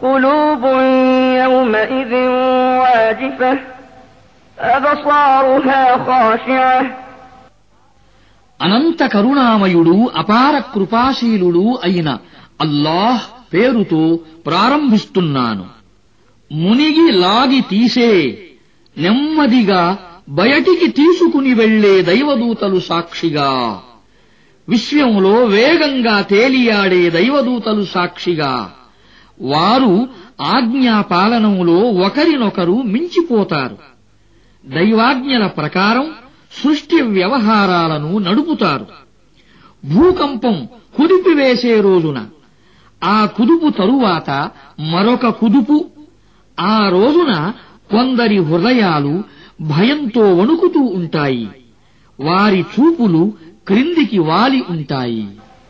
قلوب يومئذ واجفة أبصارها خاشعة అనంత కరుణామయుడు అపార కృపాశీలుడు అయిన అల్లాహ్ పేరుతో ప్రారంభిస్తున్నాను మునిగి లాగి తీసే నెమ్మదిగా బయటికి తీసుకుని వెళ్లే దైవదూతలు సాక్షిగా విశ్వంలో వేగంగా తేలియాడే దైవదూతలు సాక్షిగా వారు ఆజ్ఞాపాలనములో ఒకరినొకరు మించిపోతారు. దైవాజ్ఞల ప్రకారం సృష్టి వ్యవహారాలను నడుపుతారు. భూకంపం కుదిపివేసే రోజున ఆ కుదుపు తరువాత మరొక కుదుపు ఆ రోజున కొందరి హృదయాలు భయంతో వణుకుతూ ఉంటాయి. వారి చూపులు క్రిందికి వాలి ఉంటాయి.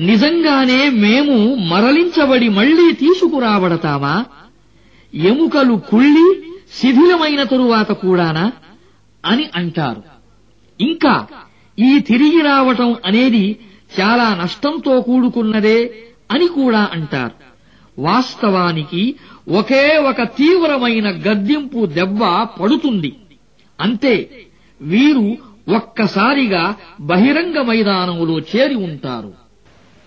నిజంగానే మేము మరలించబడి మళ్ళీ తీసుకురాబడతామా ఎముకలు కుళ్ళి శిథిలమైన తరువాత కూడానా? అని అంటారు. ఇంకా ఈ తిరిగి రావటం అనేది చాలా నష్టంతో కూడుకున్నదే అని కూడా అంటారు. వాస్తవానికి ఒకే ఒక తీవ్రమైన గద్దింపు దెబ్బ పడుతుంది. అంతే వీరు ఒక్కసారిగా బహిరంగ మైదానములో చేరి ఉంటారు.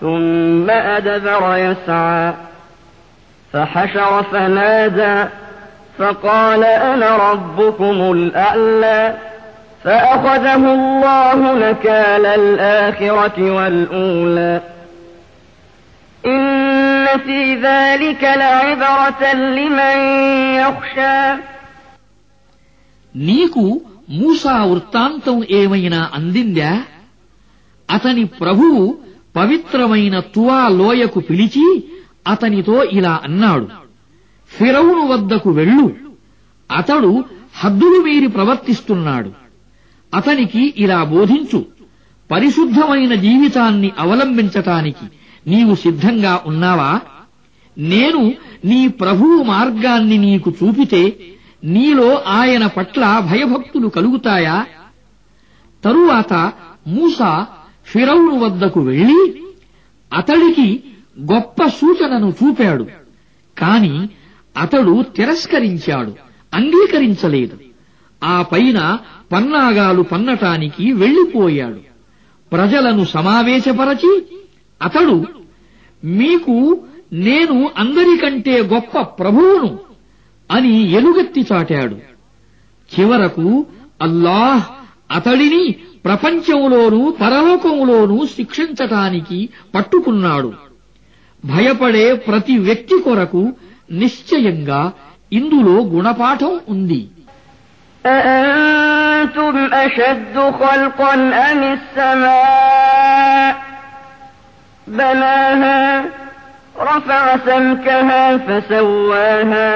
ثم أدبر يسعى فحشر فنادى فقال أنا ربكم الأعلى فأخذه الله نكال الآخرة والأولى إن في ذلك لعبرة لمن يخشى నీకు మూసా వృత్తాంతం ఏమైనా అందిందా అతని ప్రభువు పవిత్రమైన తువా లోయకు పిలిచి అతనితో ఇలా అన్నాడు. ఫిరౌను వద్దకు వెళ్ళు. అతడు హద్దులు మీరి ప్రవర్తిస్తున్నాడు. అతనికి ఇలా బోధించు. పరిశుద్ధమైన జీవితాన్ని అవలంబించటానికి నీవు సిద్ధంగా ఉన్నావా? నేను నీ ప్రభువు మార్గాన్ని నీకు చూపితే నీలో ఆయన పట్ల భయభక్తులు కలుగుతాయా? తరువాత మూస ఫిరౌను వద్దకు వెళ్ళి అతడికి గొప్ప సూచనను చూపాడు. కాని అతడు తిరస్కరించాడు అంగీకరించలేదు. ఆ పైన పన్నాగాలు పన్నటానికి వెళ్ళిపోయాడు ప్రజలను సమావేశపరచి అతడు మీకు నేను అందరికంటే గొప్ప ప్రభువును అని ఎలుగెత్తి చాటాడు. చివరకు అల్లాహ్ అతడిని ప్రపంచంలోనూ పరలోకంలోనూ శిక్షించటానికి పట్టుకున్నాడు భయపడే ప్రతి వ్యక్తి కొరకు నిశ్చయంగా ఇందులో గుణపాఠం ఉంది أأنتم أشد خلقا أم السماء بناها رفع سمكها فسواها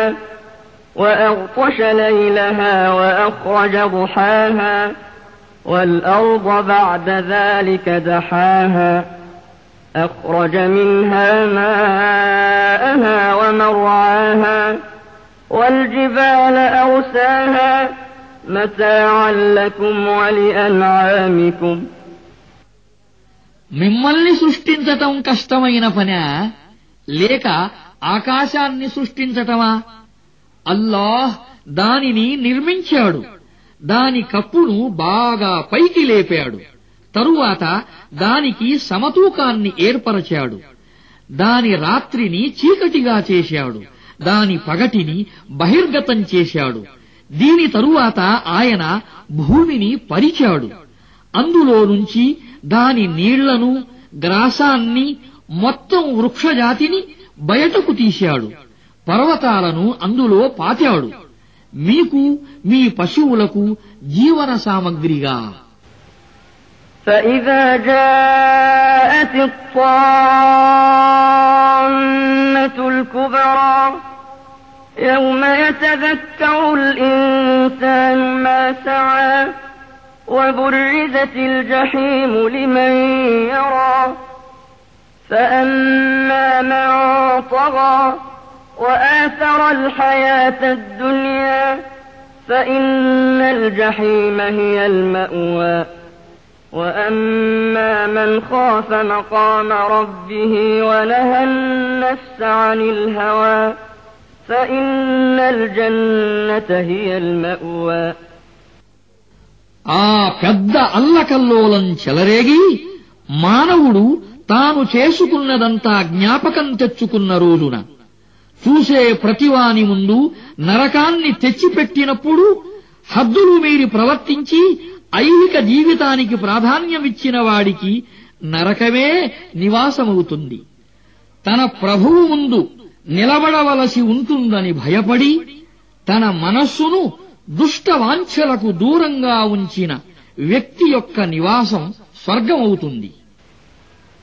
وأغطش ليلها وأخرج ضحاها والأرض بعد ذلك دحاها أخرج منها ماءها ومرعاها والجبال أرساها متاعا لكم ولأنعامكم మిమ్మల్ని సృష్టించటం కష్టమైన పనా లేక ఆకాశాన్ని సృష్టించటమా అల్లాహ్ దానిని నిర్మించాడు దాని కప్పును బాగా పైకి లేపాడు. తరువాత దానికి సమతూకాన్ని ఏర్పరచాడు. దాని రాత్రిని చీకటిగా చేశాడు. దాని పగటిని బహిర్గతం చేశాడు. దీని తరువాత ఆయన భూమిని పరిచాడు. అందులో నుంచి దాని నీళ్ళను గ్రాసాన్ని మొత్తం వృక్షజాతిని బయటకు తీశాడు. పర్వతాలను అందులో పాతాడు మీకు మీ పశువులకు జీవన సామగ్రిగా فإذا جاءت الطامة الكبرى يوم يتذكر الإنسان ما سعى وبرزت الجحيم لمن يرى فأما من طغى وآثر الحياة الدنيا فإن الجحيم هي المأوى وأما من خاف مقام ربه ونهى النفس عن الهوى فإن الجنة هي المأوى ఆ పెద్ద అల్లకల్లోలం చెలరేగి మానవుడు తాను చేసుకున్నదంతా జ్ఞాపకం తెచ్చుకున్న రోజున చూసే ప్రతివాని ముందు నరకాన్ని తెచ్చిపెట్టినప్పుడు హద్దులు మీరి ప్రవర్తించి ఐహిక జీవితానికి ప్రాధాన్యమిచ్చిన వాడికి నరకమే నివాసమవుతుంది తన ప్రభువు ముందు నిలబడవలసి ఉంటుందని భయపడి తన మనస్సును దుష్ట వాంఛలకు దూరంగా ఉంచిన వ్యక్తి యొక్క నివాసం స్వర్గమవుతుంది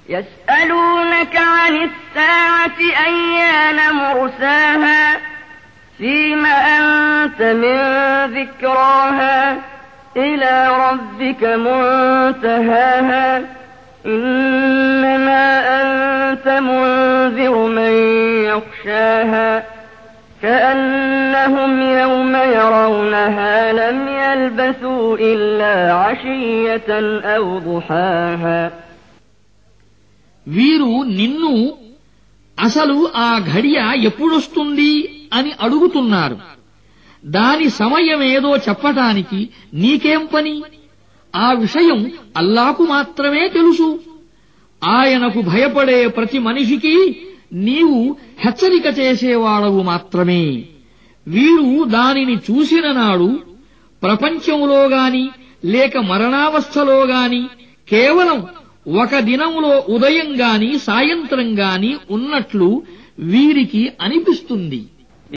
يسألونك عن الساعة أيان مرساها أنت من ذكراها إلى ربك منتهاها إنما أنت منذر من يخشاها كأنهم يوم يرونها لم يلبثوا إلا عشية أو ضحاها వీరు నిన్ను అసలు ఆ ఘడియ ఎప్పుడొస్తుంది అని అడుగుతున్నారు దాని సమయమేదో చెప్పటానికి నీకేం పని? ఆ విషయం అల్లాకు మాత్రమే తెలుసు. ఆయనకు భయపడే ప్రతి మనిషికి నీవు హెచ్చరిక చేసేవాడవు మాత్రమే. వీరు దానిని చూసిన నాడు ప్రపంచంలో గాని లేక మరణావస్థలో గాని కేవలం ఒక దినంలో ఉదయం గాని సాయంత్రం గాని ఉన్నట్లు వీరికి అనిపిస్తుంది.